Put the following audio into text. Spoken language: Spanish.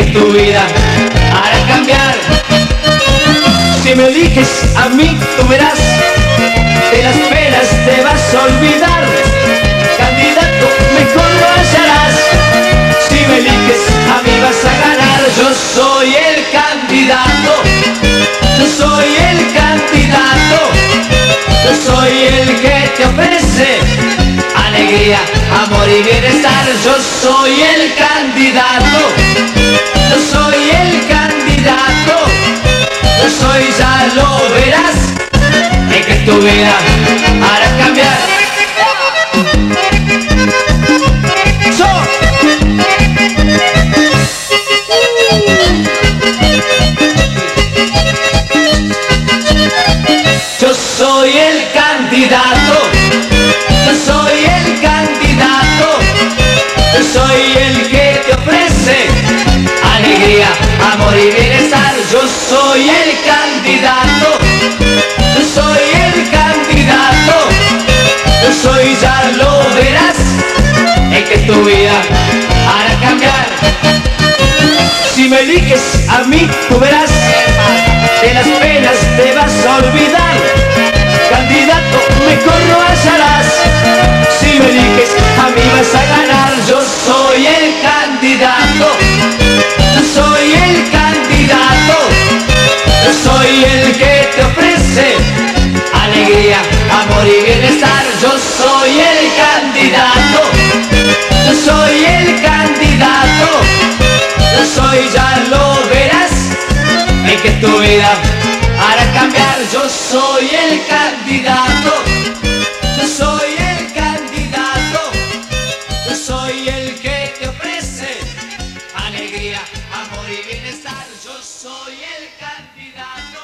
que tu vida hará cambiar. Si me eliges a mí, tú verás de las penas te vas a olvidar. Candidato, mejor lo hallarás. Si me eliges, a mí vas a ganar. Yo soy el candidato. Yo soy el candidato. Yo soy el que te ofrece alegría, amor y bienestar. Yo soy el candidato. Yo soy el candidato. Yo soy, ya lo verás en que tu vida hará cambiar. Yo soy el candidato, yo soy el candidato, tu vida hará cambiar. Si me eliges a mí, tú verás, de las penas te vas a olvidar. Candidato, mejor lo hallarás. Si me eliges, a mí vas a ganar. Yo soy el candidato, yo soy el candidato, yo soy el que te ofrece alegría, amor y bienestar. Yo el candidato, yo soy el candidato, yo soy el que te ofrece alegría, amor y bienestar, yo soy el candidato.